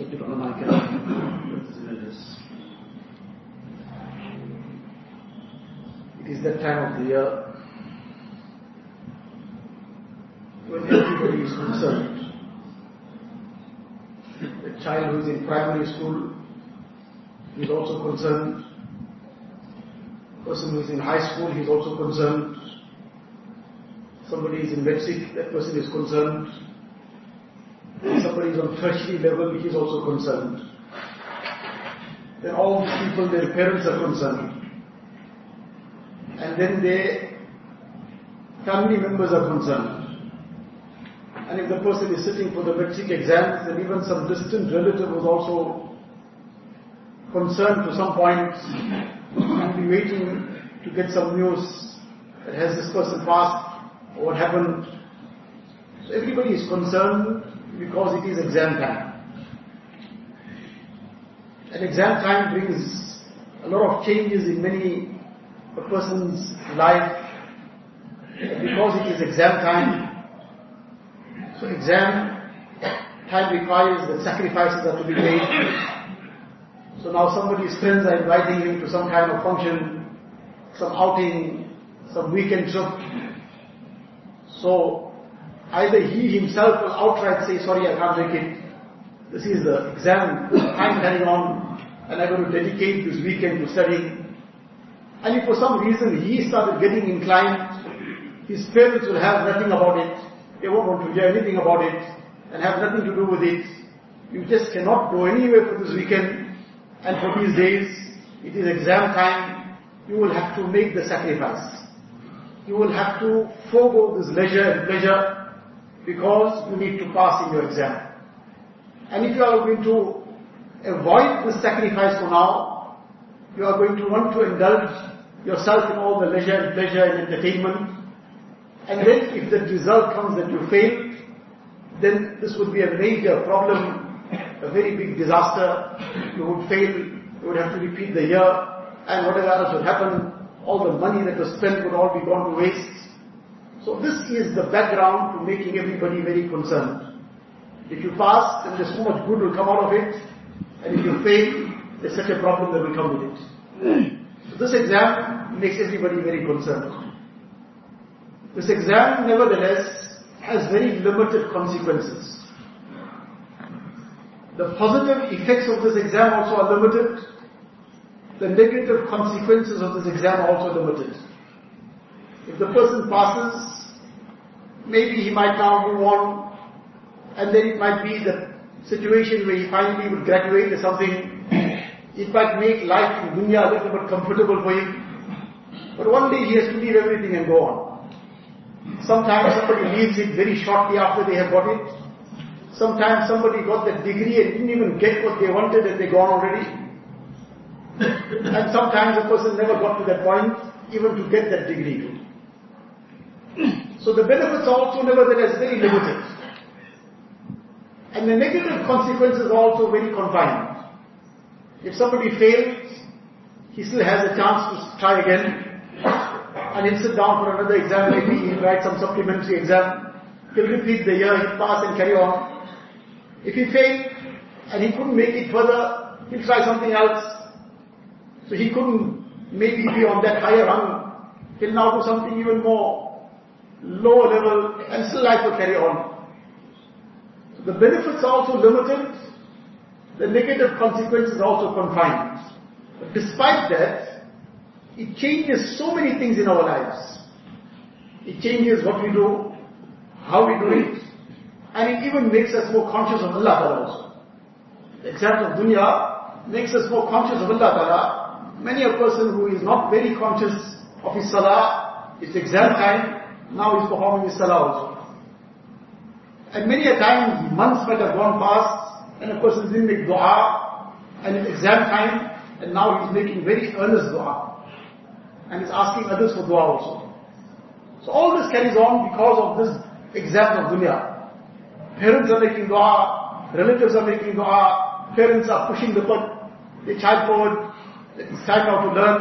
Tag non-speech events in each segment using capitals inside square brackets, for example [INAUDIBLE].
It is that time of the year when everybody is concerned. The child who is in primary school is also concerned. The Person who is in high school, is also concerned. Somebody is in matric, that person is concerned. Is on tertiary level, he is also concerned. Then all these people, their parents are concerned. And then their family members are concerned. And if the person is sitting for the matric exams, then even some distant relative was also concerned to some point and be waiting to get some news that has this person passed or what happened. So everybody is concerned because it is exam time. And exam time brings a lot of changes in many a person's life. Because it is exam time, so exam time requires that sacrifices are to be made. So now somebody's friends are inviting him to some kind of function, some outing, some weekend trip. So either he himself will outright say, sorry, I can't make it. This is the exam time carrying on, and I'm going to dedicate this weekend to studying. And if for some reason he started getting inclined, his parents will have nothing about it. They won't want to hear anything about it and have nothing to do with it. You just cannot go anywhere for this weekend and for these days. It is exam time. You will have to make the sacrifice. You will have to forego this leisure and pleasure because you need to pass in your exam. And if you are going to avoid this sacrifice for now, you are going to want to indulge yourself in all the leisure and pleasure and entertainment and then if the result comes that you fail, then this would be a major problem, a very big disaster. You would fail, you would have to repeat the year, and whatever else would happen, all the money that was spent would all be gone to waste. So this is the background to making everybody very concerned. If you pass, then there's so much good will come out of it, and if you fail, there's such a problem that will come with it. So this exam makes everybody very concerned. This exam, nevertheless, has very limited consequences. The positive effects of this exam also are limited. The negative consequences of this exam are also limited. If the person passes, maybe he might now move on, and then it might be the situation where he finally would graduate or something. It might make life in dunya a little bit comfortable for him. But one day he has to leave everything and go on. Sometimes somebody leaves it very shortly after they have got it. Sometimes somebody got the degree and didn't even get what they wanted and they gone already. and sometimes a person never got to that point even to get that degree. So the benefits are also nevertheless very limited. And the negative consequences are also very confined. If somebody fails, he still has a chance to try again and he'll sit down for another exam, maybe he'll write some supplementary exam, he'll repeat the year, he'll pass and carry on. If he failed and he couldn't make it further, he'll try something else. So he couldn't maybe be on that higher rung. He'll now do something even more lower level and still life will carry on. The benefits are also limited, the negative consequences are also confined. But despite that, it changes so many things in our lives. It changes what we do, how we do it, and it even makes us more conscious of Allah Ta'ala. The example of dunya makes us more conscious of Allah Ta'ala. Many a person who is not very conscious of his salah, it's exam time, now he's performing his salah also. And many a time, months might have gone past, and a person didn't make dua, and it's exam time, and now he's making very earnest dua and he's asking others for dua also. So all this carries on because of this exam of dunya. Parents are making dua, relatives are making dua, parents are pushing the, the child forward, it's time now to learn,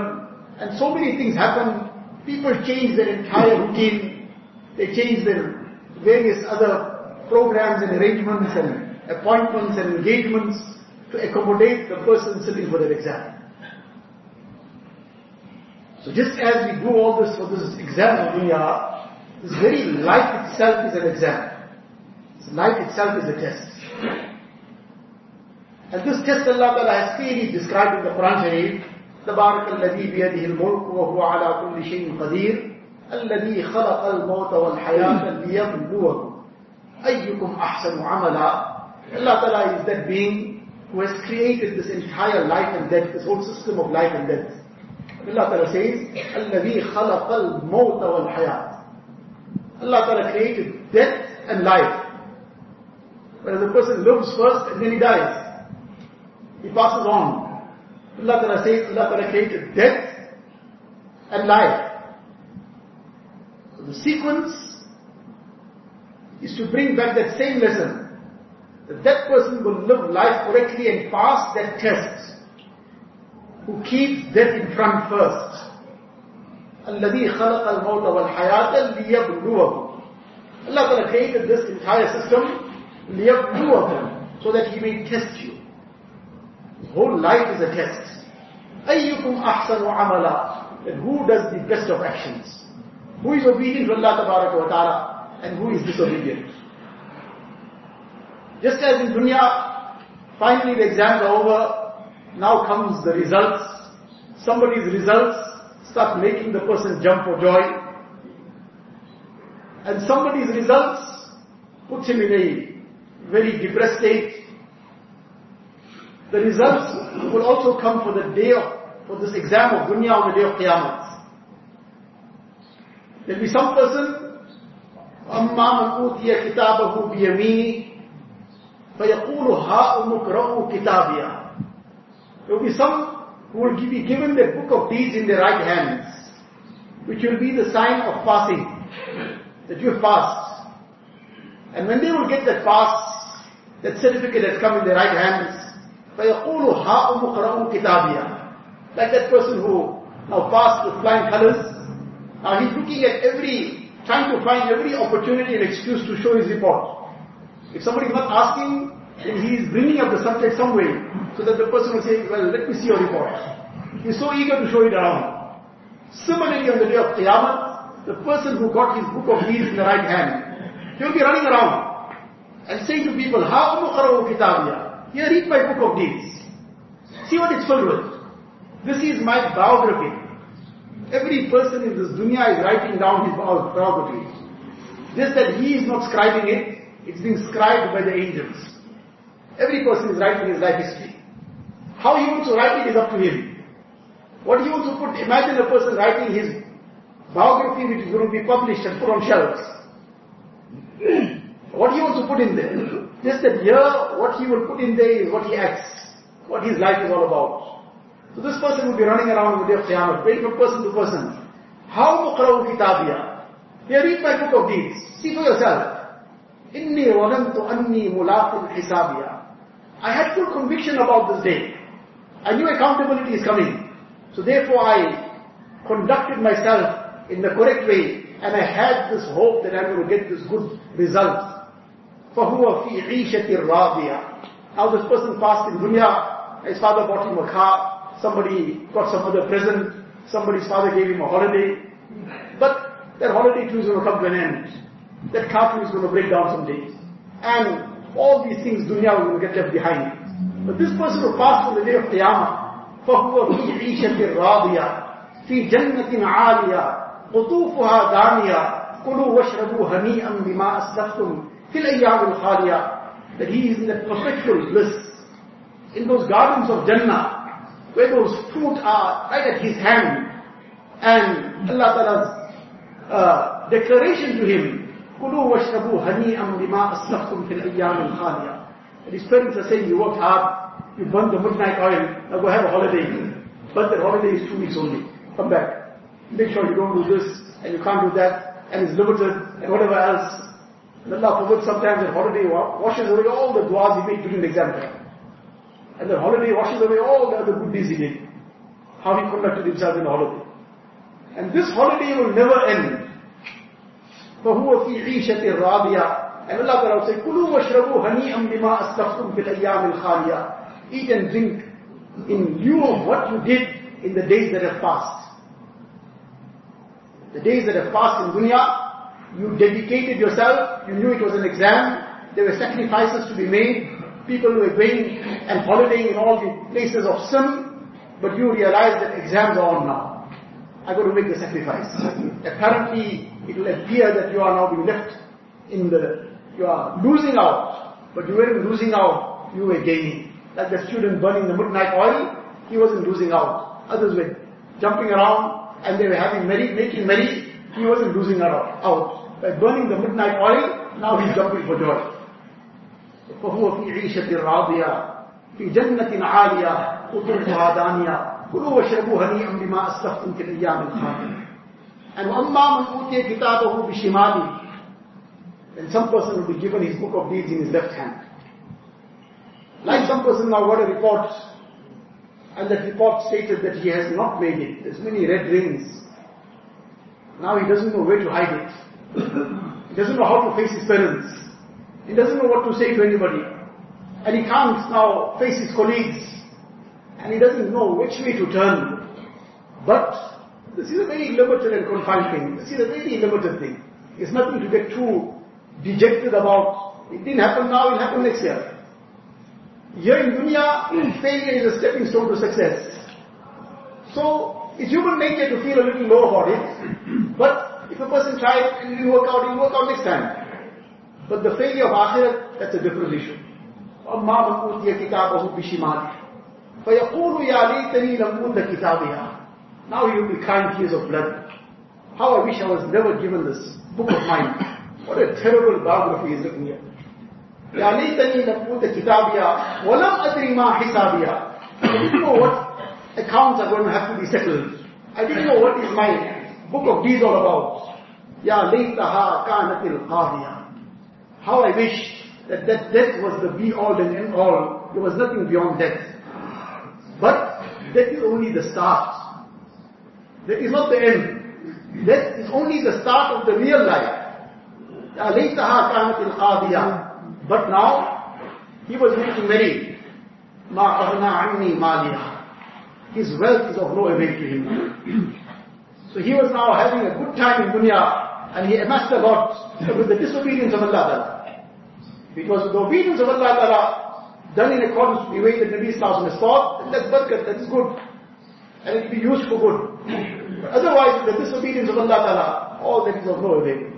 and so many things happen. People change their entire routine, they change their various other programs and arrangements and appointments and engagements to accommodate the person sitting for that exam. So just as we do all this for this exam of dunya, this very life itself is an exam. This life itself is a test. And this test Allah Ta'ala has clearly described in the Quran Sharif, تبارك الذي بيده الملك وهو على كل شيء قدير الذي خلق الموت والحياة ليبلوكم أيكم أحسن عملا Allah Ta'ala is that being who has created this entire life and death, this whole system of life and death. Allah Ta'ala says, الذي خلق الموت والحياة Allah Ta'ala created death and life. Whereas the person lives first and then he dies. He passes on. Allah Ta'ala says, Allah Ta'ala created death and life. So the sequence is to bring back that same lesson. That that person will live life correctly and pass that test. Who keeps death in front first. الذي خلق الموت والحياة ليبلوكم Allah Ta'ala created this entire system ليبلوكم so that He may test you. The whole life is a test. أيكم أحسن عملا And who does the best of actions? Who is obedient to Allah ta'ala and who is disobedient? Just as in dunya, finally the exams are over, now comes the results. Somebody's results start making the person jump for joy. And somebody's results puts him in a very depressed state. The results will also come for the day of, for this exam of dunya on the day of Qiyamah. There'll be some person, أَمَّا مَنْ أُوتِيَ كِتَابَهُ بِيَمِينِهِ فَيَقُولُ هَا أُمُكْرَأُ كِتَابِيَا There will be some who will be given the book of deeds in their right hands, which will be the sign of passing, that you have passed. And when they will get that pass, that certificate has come in their right hands, فَيَقُولُ هَا أُمُكْرَأُ كِتَابِيَا Like that person who now passed with flying colors, now he's looking at every, trying to find every opportunity and excuse to show his report. If somebody is not asking, then he is bringing up the subject some way, so that the person will say, well, let me see your report. He's so eager to show it around. Similarly, on the day of Qiyamah, the person who got his book of deeds in the right hand, he will be running around and saying to people, How muqara'u kitabiya? Here, read my book of deeds. See what it's filled with. This is my biography. Every person in this dunya is writing down his biography. Just that he is not scribing it, it's being scribed by the angels. Every person is writing his life history. How he wants to write it is up to him. What he wants to put, imagine a person writing his biography which is going to be published and put on shelves. [CLEARS THROAT] what he wants to put in there? Just that here, what he will put in there is what he acts, what his life is all about. So this person will be running around on the day of Qiyamah, going from person to person. How muqra'u kitabiya? Here, read my book of deeds. See for yourself. Inni wadantu anni mulaqin hisabiya. I had full conviction about this day. I knew accountability is coming. So therefore I conducted myself in the correct way and I had this hope that I'm going to get this good result. فَهُوَ فِي عِيشَةٍ رَاضِيَةٍ Now this person passed in dunya, his father bought him a car, somebody got some other present, somebody's father gave him a holiday. But that holiday too is going to come to an end. That car too is going to break down someday. And all these things dunya will get left behind. But this person who passed on the day of Qiyamah, فَهُوَ فِي عِيشَةٍ رَاضِيَةٍ فِي جَنَّةٍ عَالِيَةٍ قُطُوفُهَا دَانِيَةٍ كُلُوا وَاشْرَبُوا هَنِيئًا بِمَا أَسْلَفْتُمْ فِي الْأَيَّامِ الْخَالِيَةِ That he is in that perpetual bliss, in those gardens of Jannah, where those fruit are right at his hand, and Allah Ta'ala's uh, declaration to him, كُلُوا وَاشْرَبُوا هَنِيئًا بِمَا أَسْلَفْتُمْ فِي الْأَيَّامِ الْخَالِيَةِ And his parents are saying, you worked hard, you burned the midnight oil, now go have a holiday. But that holiday is two weeks only. Come back. Make sure you don't do this, and you can't do that, and it's limited, and whatever else. And Allah forbid sometimes that holiday washes away all the du'as he made during the exam time. And the holiday washes away all the other good deeds he did. How he conducted himself in the holiday. And this holiday will never end. فَهُوَ فِي عِيشَةٍ رَابِيَةٍ And Allah Ta'ala will say, Kulu washrabu hani'am bima aslaftum fil ayyam al Eat and drink in lieu of what you did in the days that have passed. The days that have passed in dunya, you dedicated yourself, you knew it was an exam, there were sacrifices to be made, people were going and holidaying in all the places of sin, but you realize that exams are on now. I got to make the sacrifice. Apparently, it will appear that you are now being left in the, you are losing out, but you weren't losing out, you were gaining. Like the student burning the midnight oil, he wasn't losing out. Others were jumping around and they were having merry, making merry, he wasn't losing out. By burning the midnight oil, now he's jumping for joy. فهو في عيشة راضية في جنة عالية قطوفها دانية كلوا واشربوا هنيئا بما أسلفتم في الأيام الخالية And وَأَمَّا مَنْ أُوتِيَ كِتَابَهُ بِشِمَالِهِ Then some person will be given his book of deeds in his left hand. Like some person now got a report, and that report stated that he has not made it. There's many red rings. Now he doesn't know where to hide it. [COUGHS] he doesn't know how to face his parents. He doesn't know what to say to anybody. And he can't now face his colleagues. And he doesn't know which way to turn. But this is a very limited and confined thing. This is a very limited thing. It's nothing to get too dejected about. It didn't happen now, it'll happen next year. Here in dunya, [CLEARS THROAT] failure is a stepping stone to success. So, it's human nature to feel a little low about it. [CLEARS THROAT] But if a person tries and it will work out, it will work out next time. But the failure of akhirat, that's a different issue. أما من أوتي كتابه بشماله فيقول يا ليتني لم أوت كتابها Now he will be crying tears of blood. How I wish I was never given this book of mine. What a terrible biography is written here. يا ليتني لم أوت كتابها ولم أدري ما حسابها I didn't know what accounts are going to have to be settled. I didn't know what is my book of deeds all about. يا ليتها كانت القاضية how I wish that that death was the be-all and end-all. There was nothing beyond death. But that is only the start. That is not the end. That is only the start of the real life. But now, he was making merry. His wealth is of no avail to him. so he was now having a good time in dunya and he amassed a lot with the disobedience of Allah Ta'ala. Because with the obedience of Allah Ta'ala, done in accordance with the way that Nabi Islam has taught, then that's barakat, that is good. And it will be used for good. But [COUGHS] otherwise, the disobedience of Allah Ta'ala, all that is of no avail.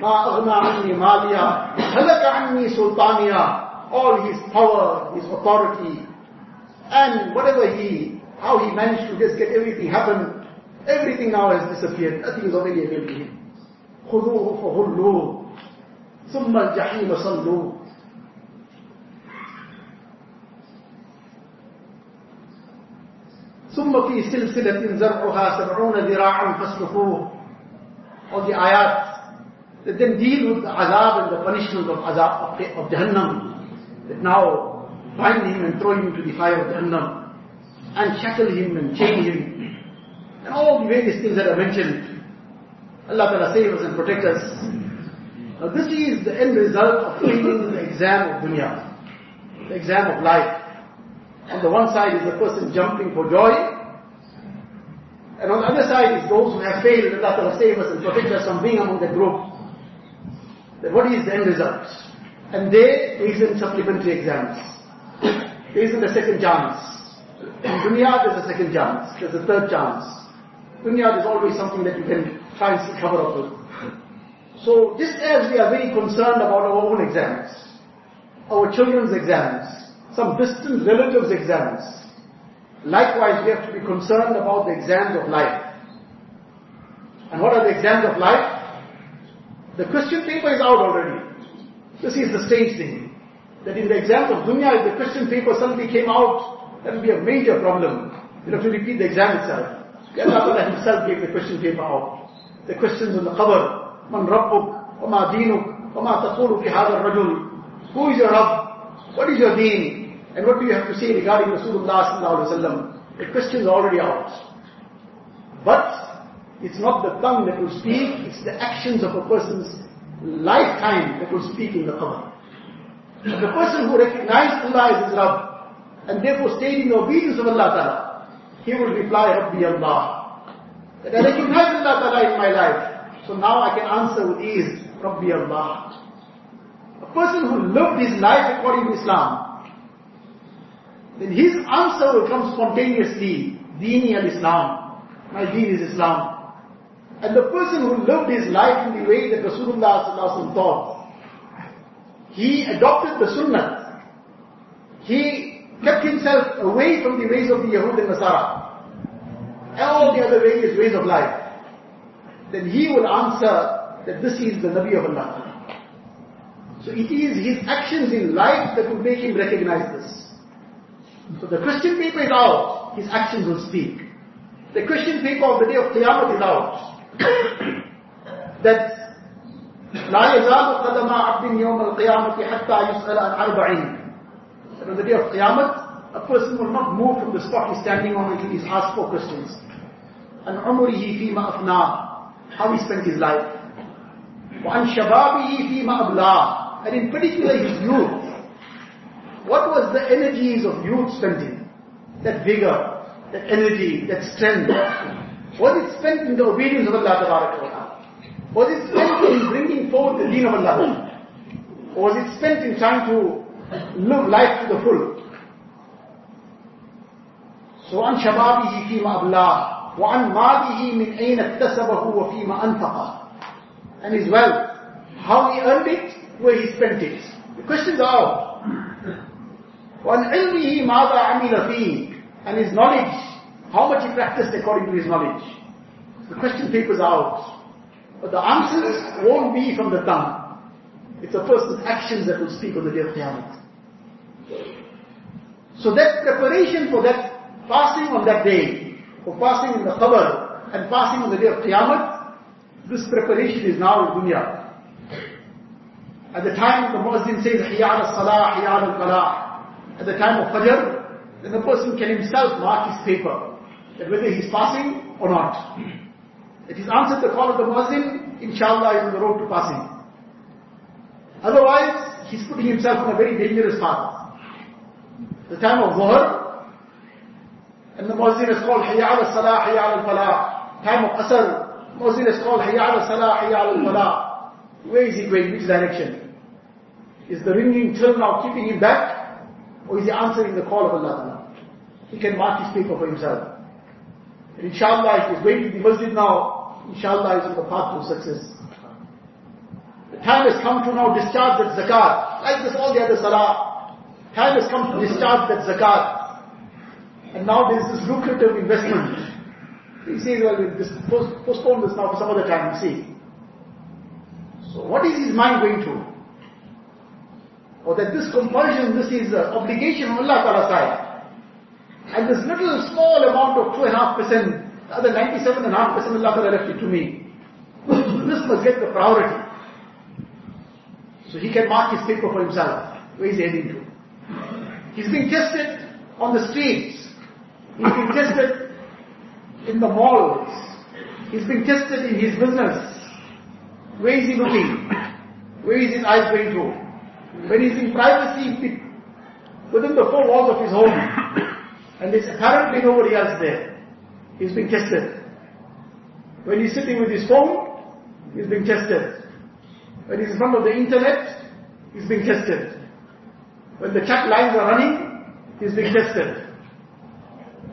ما أغنى عني ماليا هلك عني سلطانيا all his power, his authority, and whatever he, how he managed to just get everything happen, everything now has disappeared. Nothing is already available to him. خذوه فغلوه ثم الجحيم صلوه ثم في سلسلة زرعها سبعون ذراعا فاسلكوه All the ayat that then deal with the azab and the punishment of azab of, of Jahannam. That now bind him and throw him into the fire of Jahannam and shackle him and chain him and all the various things that are mentioned. Allah Ta'ala save us and protect us. Now this is the end result of failing the exam of dunya, the exam of life. On the one side is the person jumping for joy, and on the other side is those who have failed, Allah Ta'ala save us and protect us from being among that group. Then what is the end result? And there isn't supplementary exams. There isn't a second chance. In dunya there's a second chance, there's a third chance. Dunya is always something that you can try and cover up with. So just as we are very concerned about our own exams, our children's exams, some distant relatives' exams, likewise we have to be concerned about the exams of life. And what are the exams of life? The question paper is out already. This is the strange thing. That in the exams of dunya, if the question paper suddenly came out, that would be a major problem. You have to repeat the exam itself. [LAUGHS] Allah himself gave the question paper out the questions in the qabr, Man Rabbuk, Wama Dinuk, Wama Taqulu fi hadha rajul Who is your Rabb? What is your deen? And what do you have to say regarding Rasulullah sallallahu alaihi wasallam? The question is already out. But it's not the tongue that will speak, it's the actions of a person's lifetime that will speak in the qabr. The person who recognized Allah as his Rabb, and therefore stayed in the obedience of Allah Ta'ala, he will reply, Rabbi Allah. That I recognize Allah Ta'ala in my life, so now I can answer with ease, Rabbi Allah. A person who lived his life according to Islam, then his answer will come spontaneously, Dini al-Islam. My deen is Islam. And the person who lived his life in the way that Rasulullah taught, he adopted the Sunnah. He kept himself away from the ways of the Yahud and Nasara. All the other various ways of life Then he will answer that this is the Nabi of Allah. So it is his actions in life that will make him recognize this. So the Christian paper is out, his actions will speak. The Christian paper of the day of Qiyamah is out. [COUGHS] that لا يزال قدم عبد يوم القيامة حتى يسأل عن أربعين. on the day of Qiyamah, a person will not move from the spot he's standing on until he's asked for questions. And عمره فيما أفناه, how he spent his life. وعن شبابه فيما أبلاه, and in particular his youth. What was the energies of youth spent in? That vigor, that energy, that strength. Was it spent in the obedience of Allah Ta'ala? Was it spent in bringing forward the deen of Allah? Or was it spent in trying to live life to the full? So عن شبابه فيما أبلاه وعن ماله من أين اكتسبه وفيما أنفقه and his wealth how he earned it where he spent it the questions are وعن علمه ماذا عمل فيه and his knowledge how much he practiced according to his knowledge the question papers out but the answers won't be from the tongue it's a person's actions that will speak on the day of Qiyamah so that preparation for that fasting on that day for fasting in the qabr and fasting on the day of Qiyamah this preparation is now in dunya at the time the Muazzin says, Hiya al-salah, Hiya al-falah. At the time of Fajr, then the person can himself mark his paper, that whether he's passing or not. If he's answered the call of the Muazzin, inshallah he's on the road to passing. Otherwise, he's putting himself on a very dangerous path. The time of Dhuhr, and the Muazzin is called Hiya al-salah, Hiya al-falah. Time of Asr, Muazzin is called Hiya al-salah, Hiya al-falah. Where is he going? Which direction? Is the ringing till now keeping him back? Or is he answering the call of Allah? He can mark his paper for himself. And inshallah, if he's going to the masjid now, inshallah he's on the path to success. The time has come to now discharge that zakat. Like this all the other salah. Time has come to discharge that zakat. And now there is this lucrative investment. He says, well, we'll postpone this now for some other time, you see. So what is his mind going through? Or that this compulsion, this is an obligation on Allah Ta'ala side. And this little small amount of 2.5%, the other 97.5% Allah Ta'ala left it to me. [COUGHS] this must get the priority. So he can mark his paper for himself. Where is he heading to? He's being tested on the streets. He's been tested in the malls. He's been tested in his business. Where is he looking? Where is his eyes going to? When he's in privacy within the four walls of his home, and there's apparently nobody else there, he's being tested. When he's sitting with his phone, he's being tested. When he's in front of the internet, he's being tested. When the chat lines are running, he's being tested.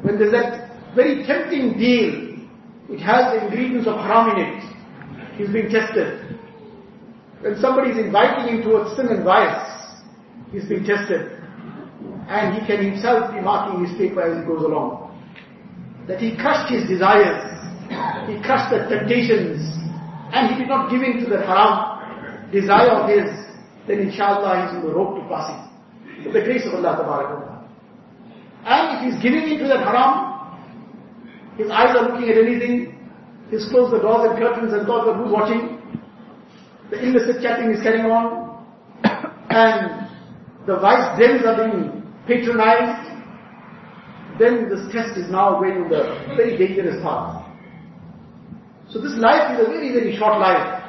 When there's that very tempting deal, it has the ingredients of haram in it, He's being tested. When somebody is inviting him towards sin and vice, he's being tested. And he can himself be marking his paper as he goes along. That he crushed his desires, he crushed the temptations, and he did not give in to the haram desire of his, then inshallah he's on the road to passing. With the grace of Allah Ta'ala. And if he's giving in to that haram, his eyes are looking at anything, He's closed the doors and curtains and thought that who's watching? The illicit chatting is carrying on. and [COUGHS] the vice dens are being patronized. Then this test is now going on the very dangerous path. So this life is a very, very short life.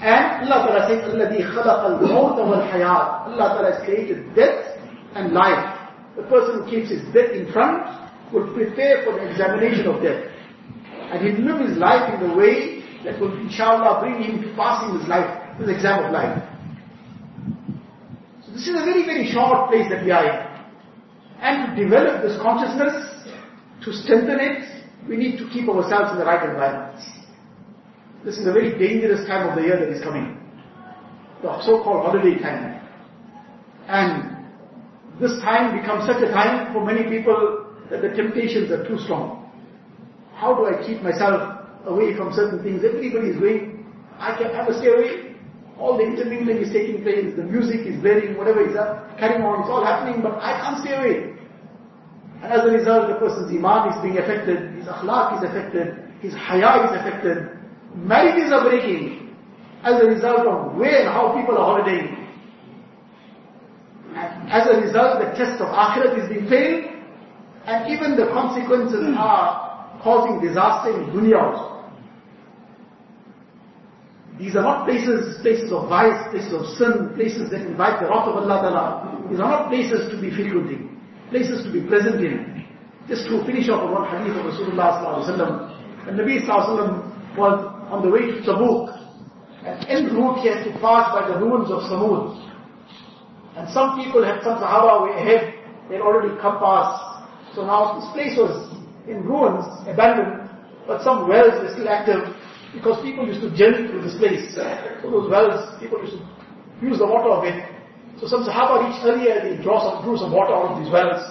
And Allah Ta'ala says, الَّذِي خَلَقَ الْمَوْتَ وَالْحَيَاةِ Allah Ta'ala has created death and life. The person who keeps his death in front will prepare for the examination of death. And he'll live his life in a way that will inshallah bring him to passing his life, his exam of life. So this is a very, very short place that we are in. And to develop this consciousness, to strengthen it, we need to keep ourselves in the right environment. This is a very dangerous time of the year that is coming. The so-called holiday time. And this time becomes such a time for many people that the temptations are too strong. How do I keep myself away from certain things? Everybody is going. I can I must stay away. All the intermingling is taking place, the music is blaring, whatever is carrying on, it's all happening, but I can't stay away. And as a result, the person's iman is being affected, his akhlaq is affected, his haya is affected, marriages are breaking as a result of where and how people are holidaying. As a result, the test of akhirat is being failed, and even the consequences hmm. are causing disaster in dunya also. These are not places, places of vice, places of sin, places that invite the wrath of Allah Ta'ala. These are not places to be frequenting, places to be present in. Just to finish off on one hadith of Rasulullah Sallallahu Alaihi Wasallam. And Nabi Sallallahu Alaihi Wasallam was on the way to Tabuk. And en route he had to pass by the ruins of Samud. And some people had, some Sahaba were ahead, they had already come past. So now this place was in ruins, abandoned, but some wells were still active because people used to journey through this place. So those wells, people used to use the water of it. So some Sahaba reached earlier, they draw some, drew some water out of these wells.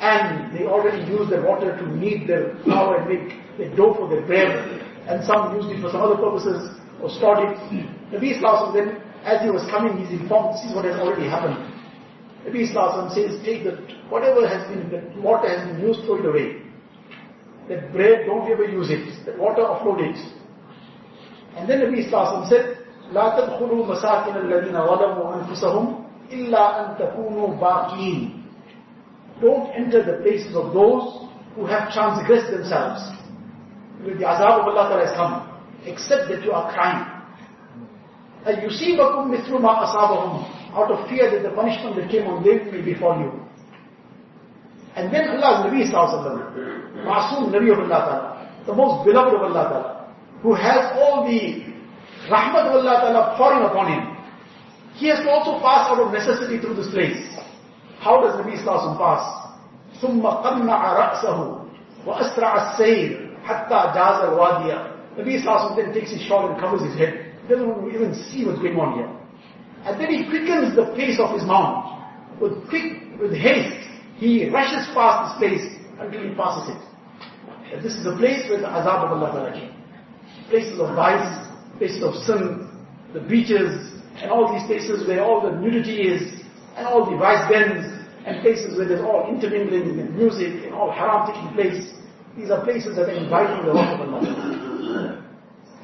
And they already used the water to knead their flour and make their dough for their bread and some used it for some other purposes, or stored it. Nabi Islam then, as he was coming, he's informed, this is what has already happened. Nabi Islam says, take that, whatever has been, that water has been used, throw it away. That bread, don't ever use it. That water, offload it. And then Nabi Islam said, لا تدخلوا مساكن الذين ظلموا أنفسهم إلا أن تكونوا باقين. Don't enter the places of those who have transgressed themselves with the azab of Allah Ta'ala is come, except that you are crying. And you see bakum mithlu ma asabahum, out of fear that the punishment that came on them will befall you. And then Allah's Nabi Sallallahu Masoom Nabi of Allah Ta'ala, the most beloved of Allah Ta'ala, who has all the rahmat of Allah Ta'ala pouring upon him. He has to also pass out of necessity through this place. How does Nabi Sallallahu pass? ثم قنع رأسه وأسرع السير hatta jaz al-wadiya. Nabi Sallallahu then takes his shawl and covers his head. Doesn't even see what's going on here. And then he quickens the pace of his mount. With quick, with haste, he rushes past this place until he passes it. And this is the place where the azab of Allah came. Places of vice, places of sin, the beaches, and all these places where all the nudity is, and all the vice dens, and places where there's all intermingling and music, and all haram taking place. These are places that are inviting the wrath of Allah.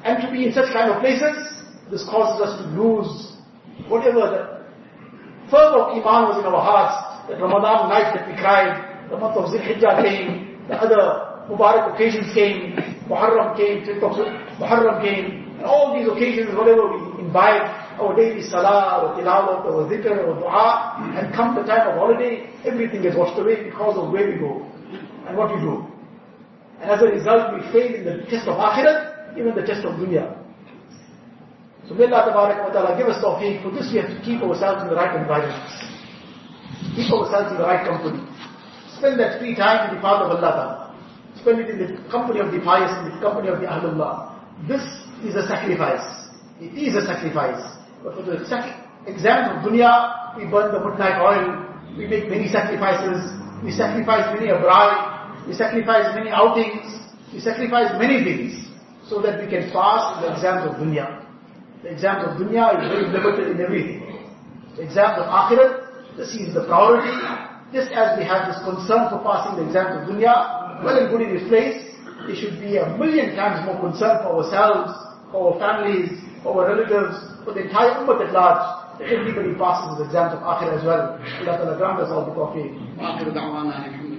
And to be in such kind of places, this causes us to lose whatever the fervor of Iman was in our hearts, that Ramadan night that we cried, the month of Zilhijjah came, the other Mubarak occasions came, Muharram came, Muharram came, and all these occasions, whatever we imbibe, our daily salah, our tilawat, our dhikr, our dua, and come the time of holiday, everything gets washed away because of where we go and what we do. And as a result, we fail in the test of akhirat, even the test of dunya. So may Allah ta'ala give us tawfiq. For this we have to keep ourselves in the right environment. Keep ourselves in the right company. Spend that free time in the path of Allah ta'ala. Spend it in the company of the pious, in the company of the Ahlullah. This is a sacrifice. It is a sacrifice. But for the exams of dunya, we burn the midnight oil, we make many sacrifices, we sacrifice many a bride, we sacrifice many outings. We sacrifice many things so that we can pass the exams of dunya. The exams of dunya is very limited in everything. The exams of akhirat, this is the priority. Just as we have this concern for passing the exams of dunya, well and good in this place, it should be a million times more concern for ourselves, for our families, for our relatives, for the entire ummah at large, everybody passes the exams of akhirah as well. Allah grant us all the tawfiq.